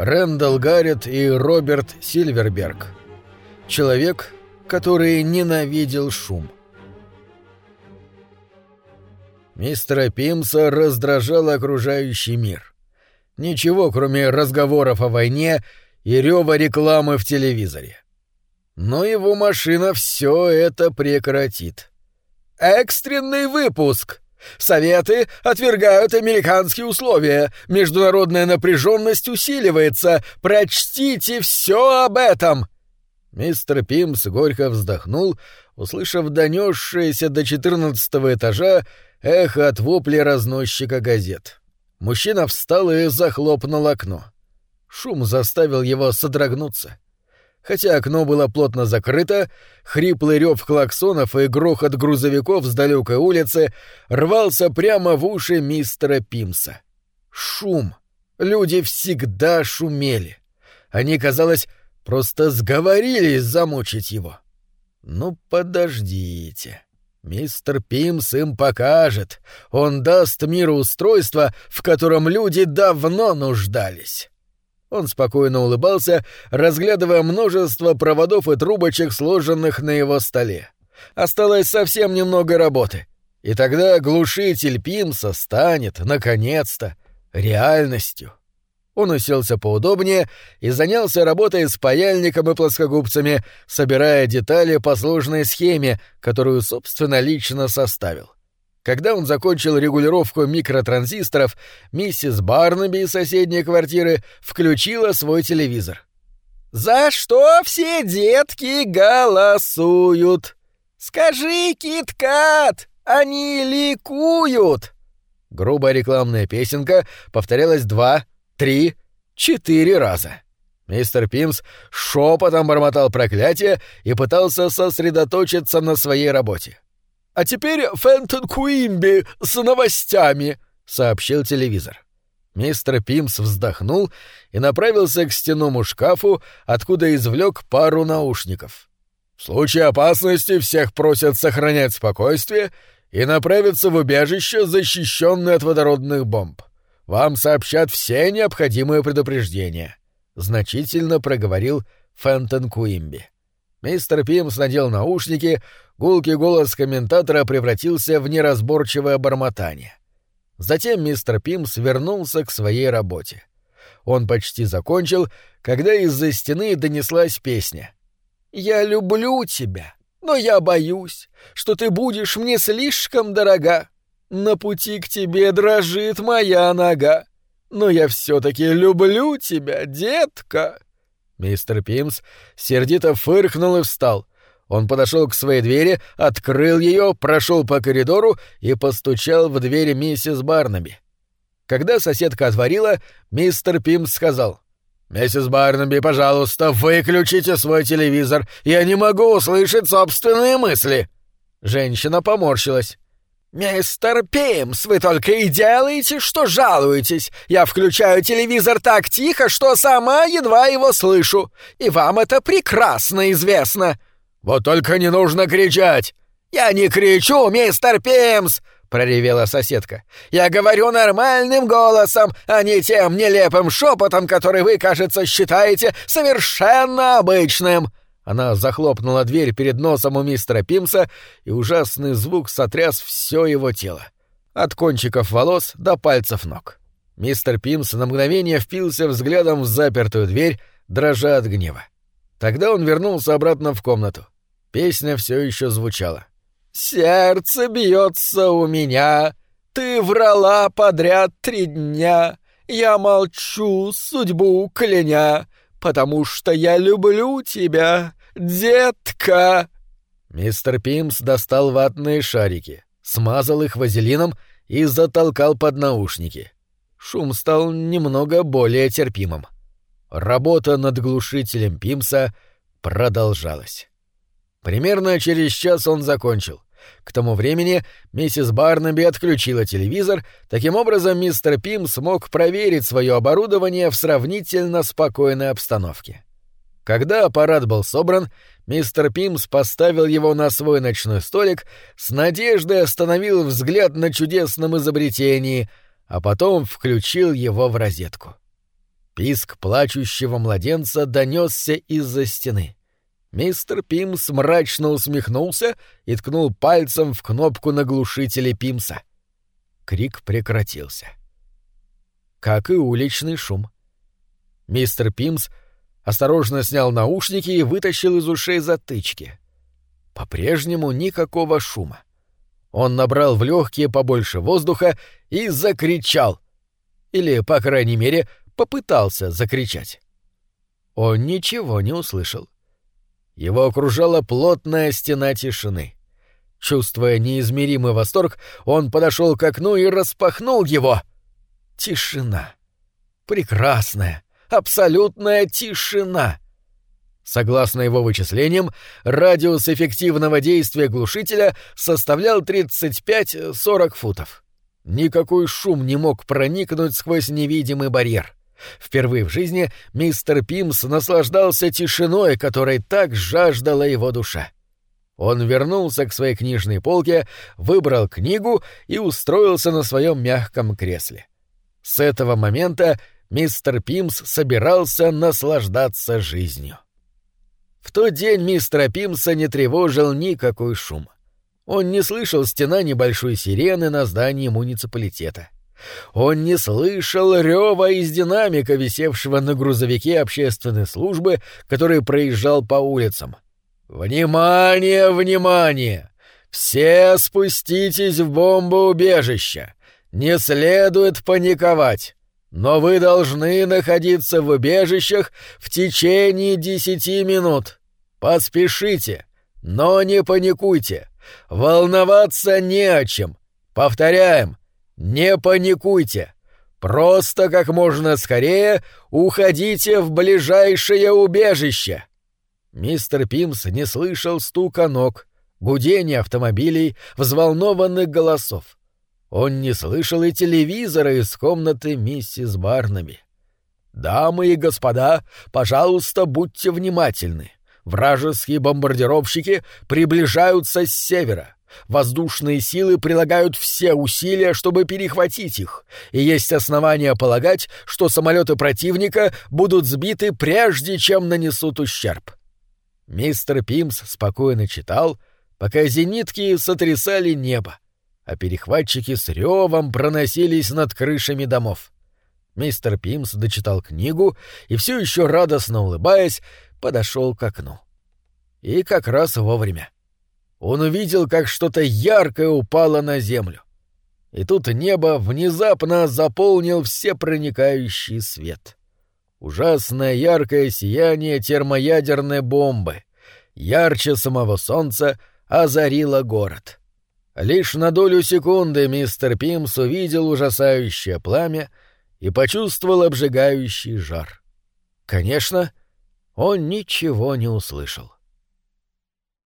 Рэндалл Гаррет и Роберт Сильверберг. Человек, который ненавидел шум. Мистера Пимса раздражал окружающий мир. Ничего, кроме разговоров о войне и рева рекламы в телевизоре. Но его машина все это прекратит. «Экстренный выпуск!» Советы отвергают американские условия. Международная напряженность усиливается. Прочтите все об этом. Мистер Пимс горько вздохнул, услышав донесшееся до четырнадцатого этажа эхо от вопля разносчика газет. Мужчина встал и захлопнул окно. Шум заставил его содрогнуться. Хотя окно было плотно закрыто, хриплый рев клаксонов и грохот грузовиков с далекой улицы рвался прямо в уши мистера Пимса. Шум. Люди всегда шумели. Они, казалось, просто сговорились замучить его. Ну, подождите. Мистер Пимс им покажет. Он даст миру устройство, в котором люди давно нуждались. Он спокойно улыбался, разглядывая множество проводов и трубочек, сложенных на его столе. Осталось совсем немного работы. И тогда глушитель Пимса станет, наконец-то, реальностью. Он уселся поудобнее и занялся работой с паяльником и плоскогубцами, собирая детали по сложной схеме, которую, собственно, лично составил. Когда он закончил регулировку микротранзисторов, миссис Барнаби из соседней квартиры включила свой телевизор. «За что все детки голосуют? Скажи, Киткат, они ликуют!» Грубая рекламная песенка повторялась два, три, четыре раза. Мистер Пимс шепотом бормотал проклятие и пытался сосредоточиться на своей работе. «А теперь Фентон Куимби с новостями», — сообщил телевизор. Мистер Пимс вздохнул и направился к стенному шкафу, откуда извлек пару наушников. В случае опасности всех просят сохранять спокойствие и направиться в убежище, защищенное от водородных бомб. Вам сообщат все необходимые предупреждения. Значительно проговорил Фентон Куимби. Мистер Пимс надел наушники, гулкий голос комментатора превратился в неразборчивое бормотание. Затем мистер Пимс вернулся к своей работе. Он почти закончил, когда из-за стены донеслась песня. «Я люблю тебя, но я боюсь, что ты будешь мне слишком дорога. На пути к тебе дрожит моя нога, но я все-таки люблю тебя, детка». Мистер Пимс сердито фыркнул и встал. Он подошел к своей двери, открыл ее, прошел по коридору и постучал в дверь миссис Барнаби. Когда соседка отворила, мистер Пимс сказал. «Миссис Барнаби, пожалуйста, выключите свой телевизор. Я не могу услышать собственные мысли». Женщина поморщилась. «Мистер Пимс, вы только и делаете, что жалуетесь. Я включаю телевизор так тихо, что сама едва его слышу. И вам это прекрасно известно». «Вот только не нужно кричать!» «Я не кричу, мистер Пимс!» — проревела соседка. «Я говорю нормальным голосом, а не тем нелепым шепотом, который вы, кажется, считаете совершенно обычным!» Она захлопнула дверь перед носом у мистера Пимса, и ужасный звук сотряс все его тело. От кончиков волос до пальцев ног. Мистер Пимс на мгновение впился взглядом в запертую дверь, дрожа от гнева. Тогда он вернулся обратно в комнату. Песня все еще звучала. «Сердце бьется у меня, ты врала подряд три дня, я молчу, судьбу кляня, потому что я люблю тебя, детка!» Мистер Пимс достал ватные шарики, смазал их вазелином и затолкал под наушники. Шум стал немного более терпимым. Работа над глушителем Пимса продолжалась. Примерно через час он закончил. К тому времени миссис Барнаби отключила телевизор, таким образом мистер Пим смог проверить свое оборудование в сравнительно спокойной обстановке. Когда аппарат был собран, мистер Пимс поставил его на свой ночной столик, с надеждой остановил взгляд на чудесном изобретении, а потом включил его в розетку. Писк плачущего младенца донесся из-за стены. Мистер Пимс мрачно усмехнулся и ткнул пальцем в кнопку на глушителе Пимса. Крик прекратился. Как и уличный шум. Мистер Пимс осторожно снял наушники и вытащил из ушей затычки. По-прежнему никакого шума. Он набрал в легкие побольше воздуха и закричал. Или, по крайней мере, попытался закричать. Он ничего не услышал. Его окружала плотная стена тишины. Чувствуя неизмеримый восторг, он подошел к окну и распахнул его. Тишина. Прекрасная, абсолютная тишина. Согласно его вычислениям, радиус эффективного действия глушителя составлял 35-40 футов. Никакой шум не мог проникнуть сквозь невидимый барьер. Впервые в жизни мистер Пимс наслаждался тишиной, которой так жаждала его душа. Он вернулся к своей книжной полке, выбрал книгу и устроился на своем мягком кресле. С этого момента мистер Пимс собирался наслаждаться жизнью. В тот день мистера Пимса не тревожил никакой шум. Он не слышал стена небольшой сирены на здании муниципалитета. Он не слышал рева из динамика, висевшего на грузовике общественной службы, который проезжал по улицам. «Внимание, внимание! Все спуститесь в бомбоубежище! Не следует паниковать!» Но вы должны находиться в убежищах в течение десяти минут. Поспешите, но не паникуйте. Волноваться не о чем. Повторяем, не паникуйте. Просто как можно скорее уходите в ближайшее убежище. Мистер Пимс не слышал стука ног, гудения автомобилей, взволнованных голосов. Он не слышал и телевизора из комнаты миссис Барнаби. «Дамы и господа, пожалуйста, будьте внимательны. Вражеские бомбардировщики приближаются с севера. Воздушные силы прилагают все усилия, чтобы перехватить их, и есть основания полагать, что самолеты противника будут сбиты прежде, чем нанесут ущерб». Мистер Пимс спокойно читал, пока зенитки сотрясали небо а перехватчики с ревом проносились над крышами домов. Мистер Пимс дочитал книгу и все еще радостно улыбаясь, подошел к окну. И как раз вовремя. Он увидел, как что-то яркое упало на землю. И тут небо внезапно заполнил всепроникающий свет. Ужасное яркое сияние термоядерной бомбы, ярче самого солнца, озарило город. Лишь на долю секунды мистер Пимс увидел ужасающее пламя и почувствовал обжигающий жар. Конечно, он ничего не услышал.